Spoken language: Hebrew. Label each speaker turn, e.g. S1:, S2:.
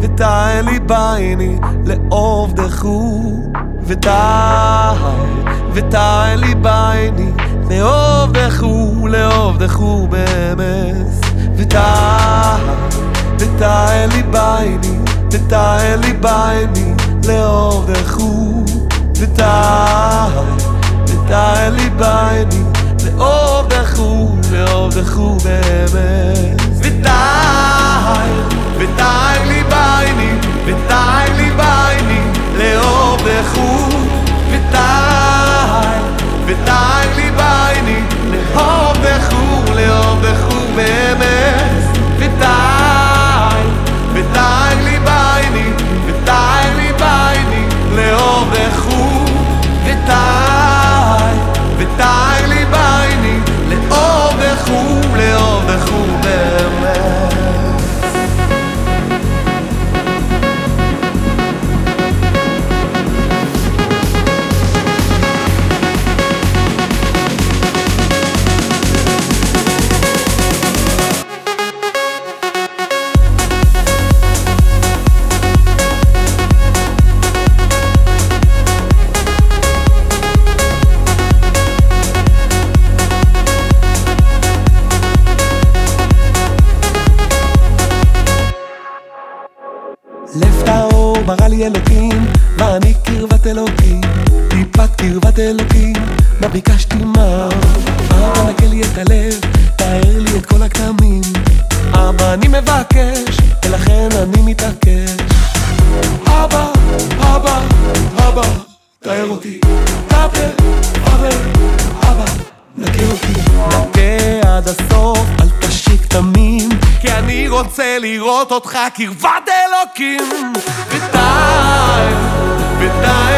S1: ותעל לי בעיני לעובדכו ותעל, ותעל לי בעיני לעובדכו, לעובדכו באמס. ותעל, ותעל לי בעיני, ותעל לי בעיני לעובדכו ותעל, ותעל לי בעיני לעובדכו, לעובדכו באמס ותעל, לב טהור ברא לי אלוקים, ואני קרבת אלוקים, טיפת קרבת אלוקים, מה ביקשתי מה? אבא נקה לי את הלב, תאר לי את כל הכתמים, אבא אני מבקש, ולכן אני מתעקש. אבא, אבא, אבא, תאר אותי, טאבל, טאבל, אבא, נקה אותי, נקה עד הסוף, אל תשיק תמים, כי אני רוצה לראות אותך קרבת kin vitay vitay